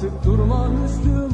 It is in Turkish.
artık durma Müslüman